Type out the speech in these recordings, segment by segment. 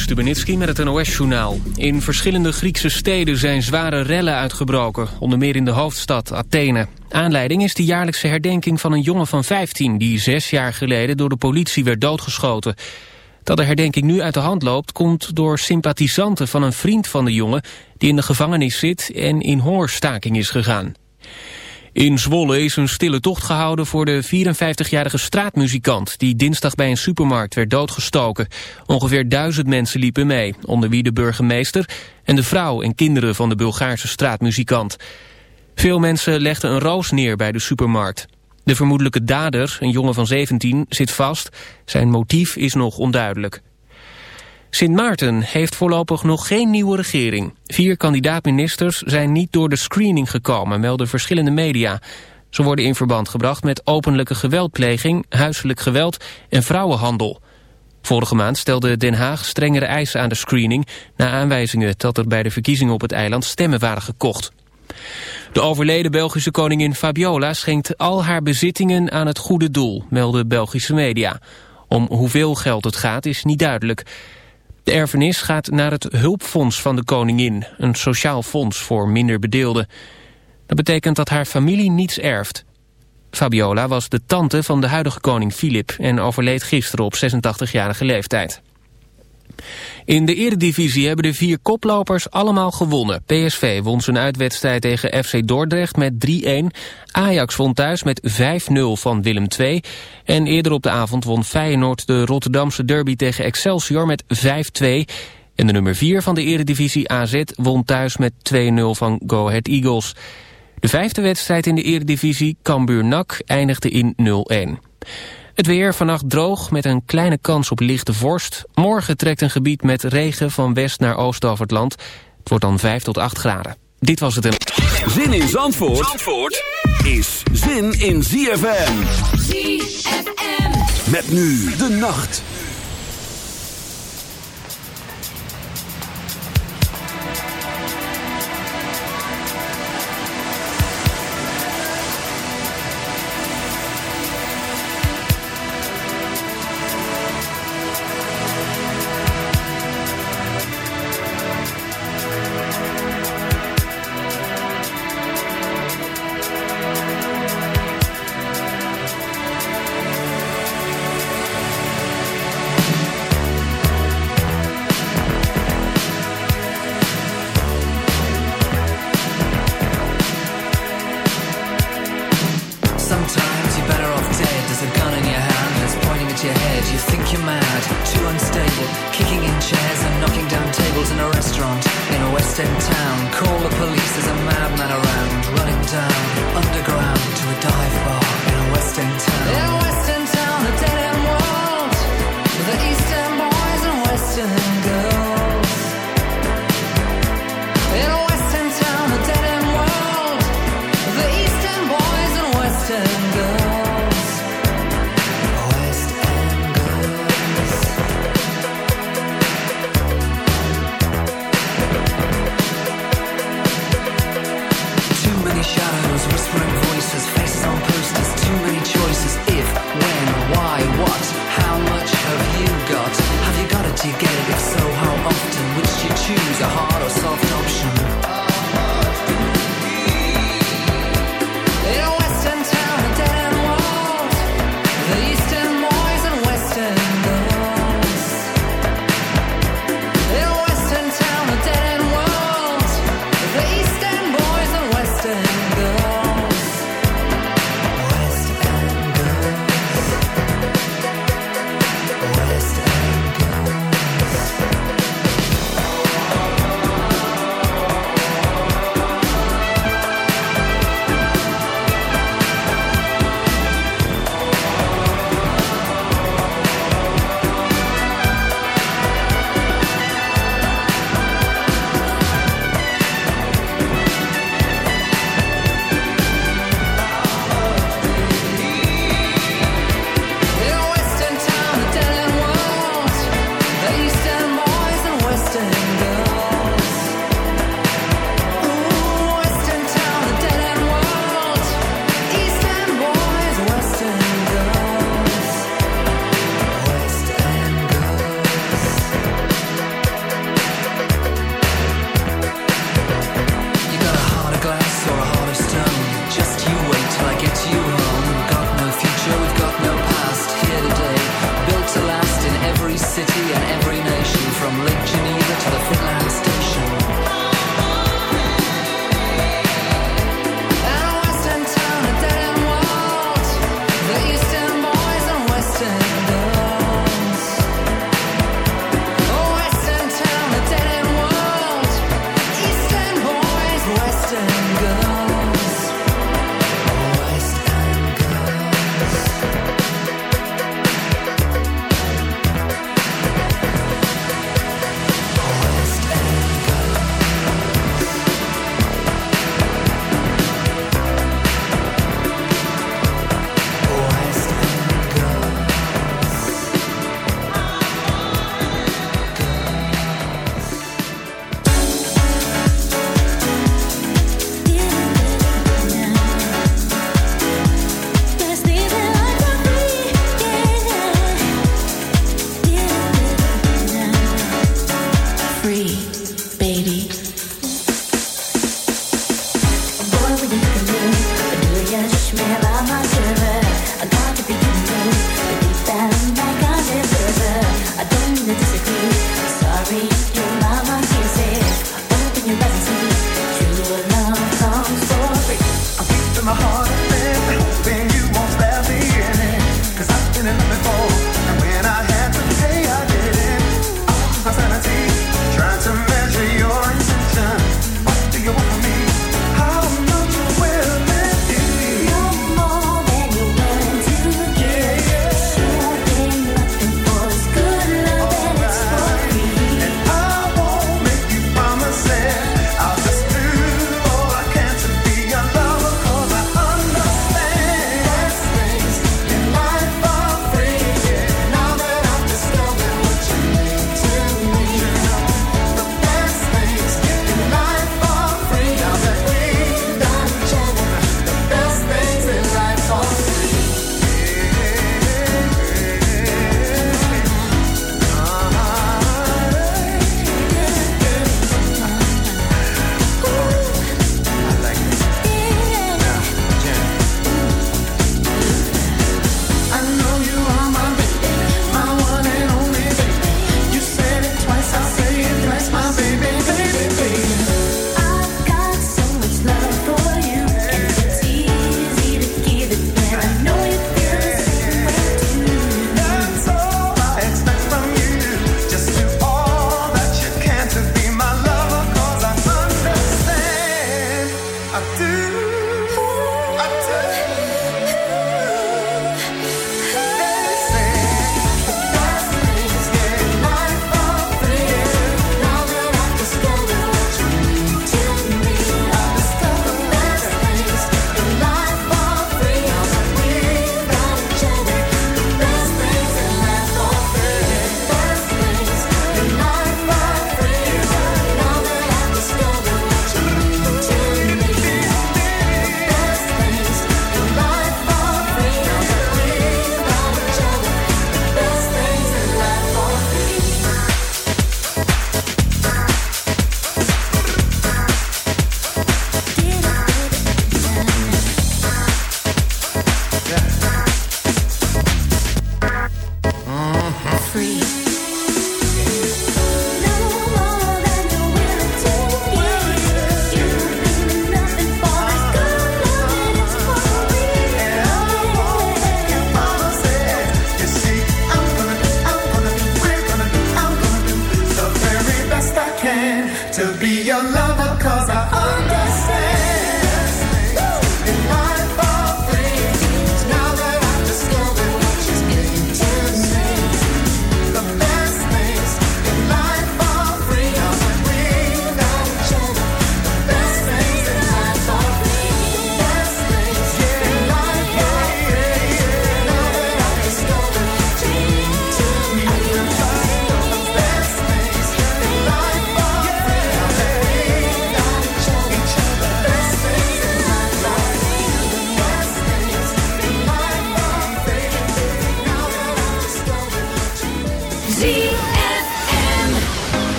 Stubenitski met het NOS-journaal. In verschillende Griekse steden zijn zware rellen uitgebroken, onder meer in de hoofdstad Athene. Aanleiding is de jaarlijkse herdenking van een jongen van 15... die zes jaar geleden door de politie werd doodgeschoten. Dat de herdenking nu uit de hand loopt... komt door sympathisanten van een vriend van de jongen... die in de gevangenis zit en in hongerstaking is gegaan. In Zwolle is een stille tocht gehouden voor de 54-jarige straatmuzikant... die dinsdag bij een supermarkt werd doodgestoken. Ongeveer duizend mensen liepen mee, onder wie de burgemeester... en de vrouw en kinderen van de Bulgaarse straatmuzikant. Veel mensen legden een roos neer bij de supermarkt. De vermoedelijke dader, een jongen van 17, zit vast. Zijn motief is nog onduidelijk. Sint Maarten heeft voorlopig nog geen nieuwe regering. Vier kandidaat-ministers zijn niet door de screening gekomen, melden verschillende media. Ze worden in verband gebracht met openlijke geweldpleging, huiselijk geweld en vrouwenhandel. Vorige maand stelde Den Haag strengere eisen aan de screening... na aanwijzingen dat er bij de verkiezingen op het eiland stemmen waren gekocht. De overleden Belgische koningin Fabiola schenkt al haar bezittingen aan het goede doel, melden Belgische media. Om hoeveel geld het gaat is niet duidelijk. De erfenis gaat naar het hulpfonds van de koningin, een sociaal fonds voor minder bedeelden. Dat betekent dat haar familie niets erft. Fabiola was de tante van de huidige koning Filip en overleed gisteren op 86-jarige leeftijd. In de eredivisie hebben de vier koplopers allemaal gewonnen. PSV won zijn uitwedstrijd tegen FC Dordrecht met 3-1. Ajax won thuis met 5-0 van Willem II. En eerder op de avond won Feyenoord de Rotterdamse derby tegen Excelsior met 5-2. En de nummer 4 van de eredivisie AZ won thuis met 2-0 van Go Ahead Eagles. De vijfde wedstrijd in de eredivisie, Cambuur-NAC, eindigde in 0-1. Het weer vannacht droog met een kleine kans op lichte vorst. Morgen trekt een gebied met regen van west naar oost over het land. Het wordt dan 5 tot 8 graden. Dit was het een... Zin in Zandvoort, Zandvoort is zin in ZFM. ZFM. Met nu de nacht. You get it? If so, how often? Would you choose, a hard or soft option?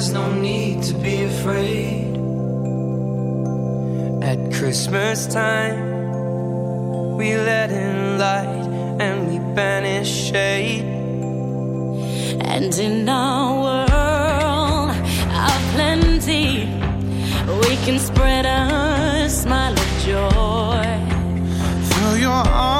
there's no need to be afraid. At Christmas time, we let in light and we banish shade. And in our world of plenty, we can spread a smile of joy through your arms.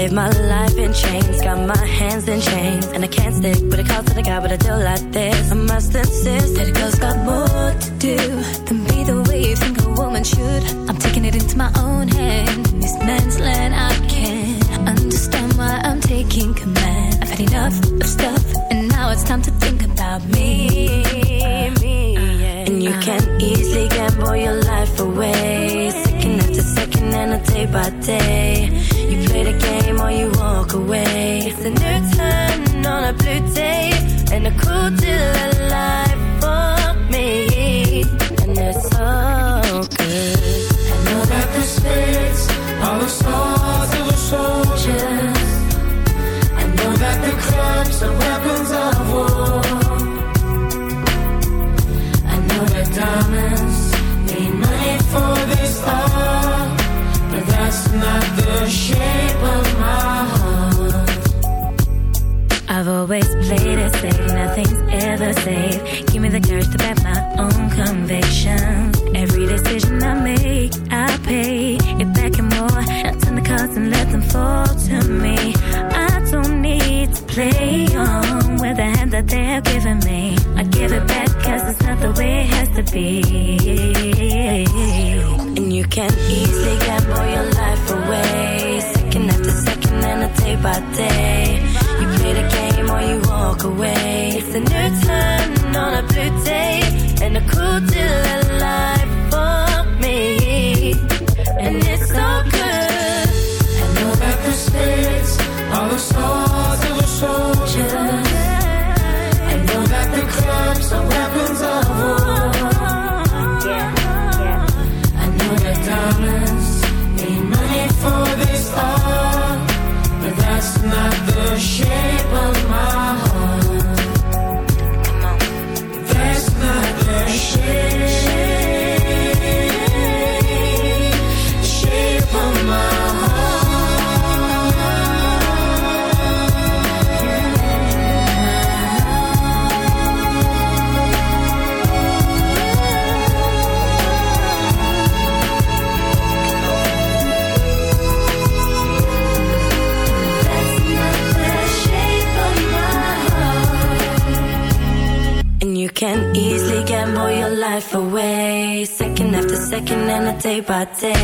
Live my life in chains, got my hands in chains, and I can't stick with a call to the guy, but I do like this. I must insist that a girl's got more to do than be the way you think a woman should. I'm taking it into my own hand in this man's land. I can't understand why I'm taking command. I've had enough of stuff, and now it's time to think about me. me yeah. And you can easily gamble your life away, second, and a day by day. You play the game or you walk away. It's a new turn on a blue day and a cool deal of life for me. And it's so good. I know that the spirits are the swords of the soldiers. I know that the clubs are I've always played it safe, nothing's ever safe. Give me the courage to back my own convictions. Every decision I make, I pay it back and more. Now turn the cards and let them fall to me. I don't need to play on the hand that they have given me. I give it back cause it's not the way it has to be. And you can easily gamble your life away. Second after second and a day by day. You play the game or you walk away. It's a new turn on a blue by day.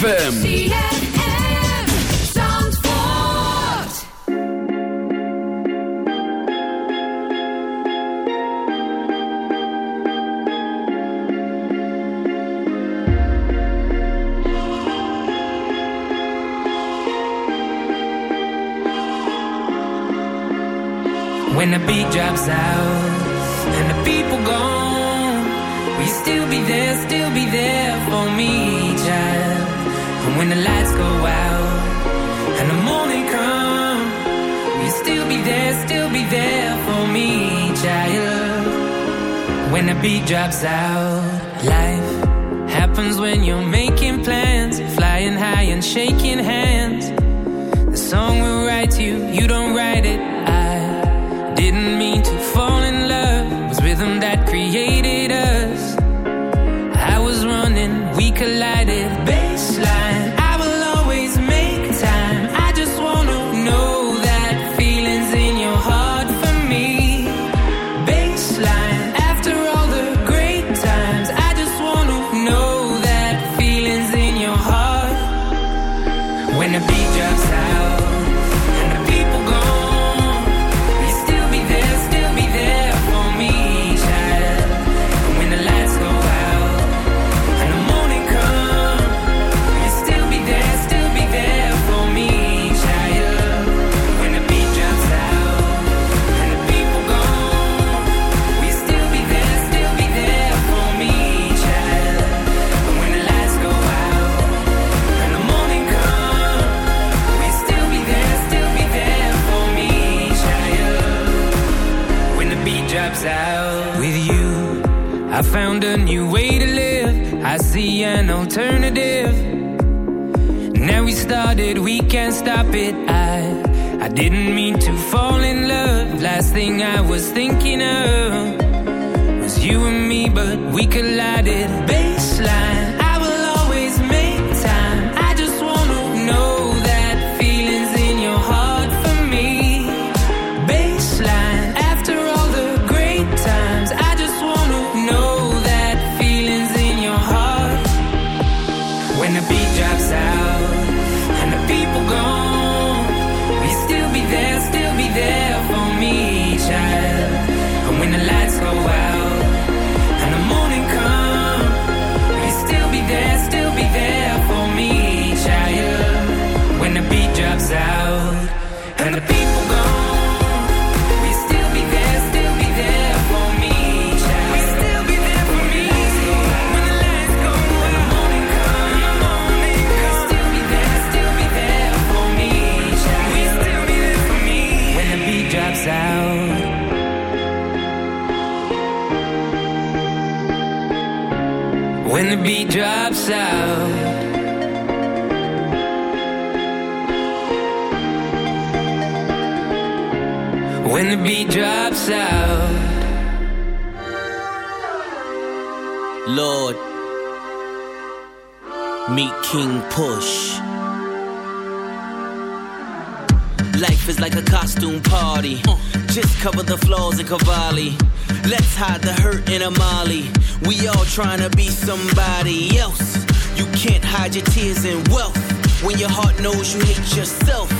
ZFM. when the beat drops out. Lord, meet King Push. Life is like a costume party. Just cover the flaws in Cavalli. Let's hide the hurt in Armani. We all trying to be somebody else. You can't hide your tears in wealth when your heart knows you hate yourself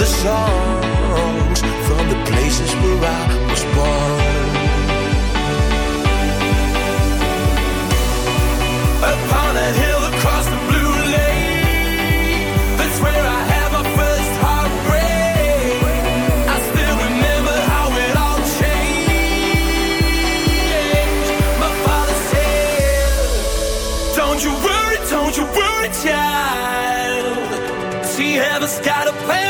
The songs from the places where I was born. Upon a hill across the blue lake, that's where I had my first heartbreak. I still remember how it all changed. My father said, Don't you worry, don't you worry, child. See, heaven's got a plan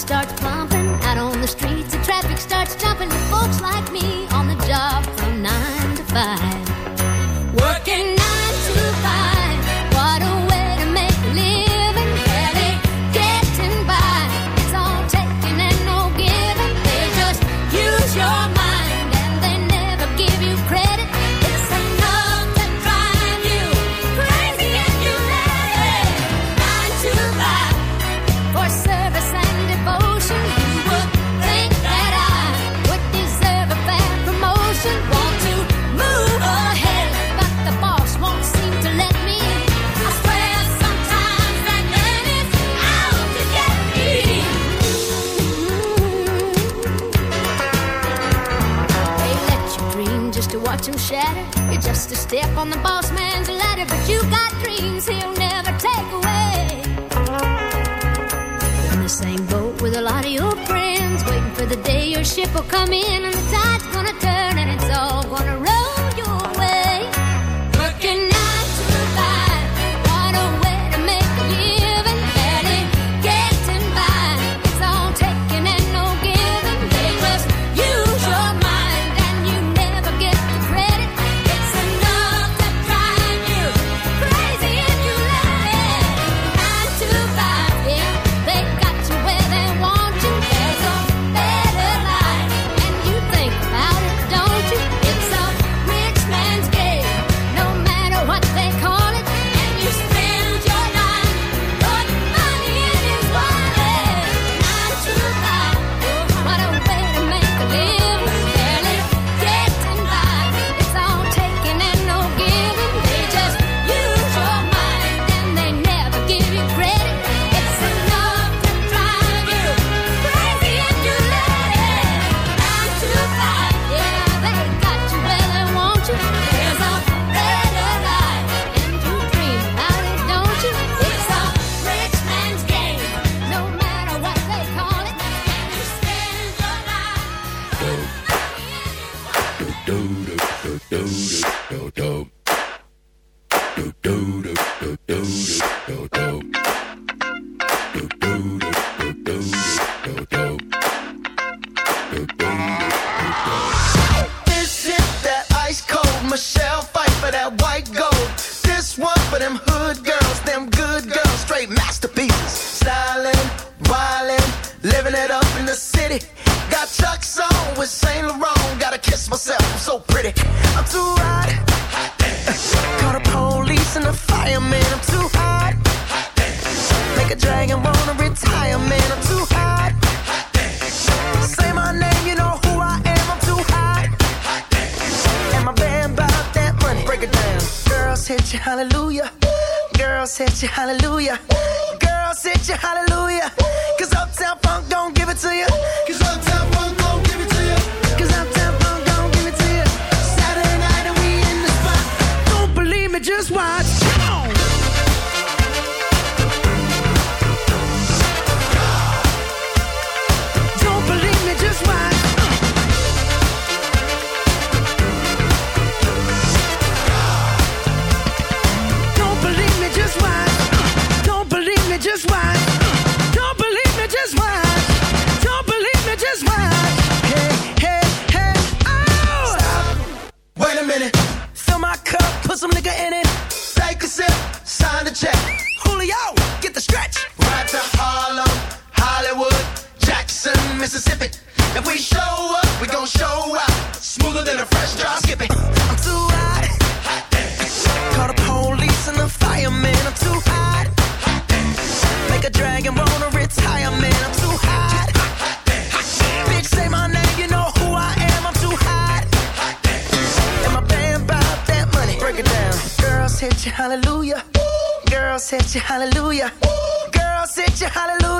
start Mississippi. If we show up, we gon' show out. Smoother than a fresh drop. skipping. I'm too hot. Hot damn. Call the police and the firemen. I'm too hot. Hot damn. Make a dragon roll a retirement. I'm too hot. Hot damn. Bitch, say my name, you know who I am. I'm too hot. Hot damn. And my band bought that money. Break it down. Girls hit you, hallelujah. Ooh. Girls hit you, hallelujah. Ooh. Girls hit you, hallelujah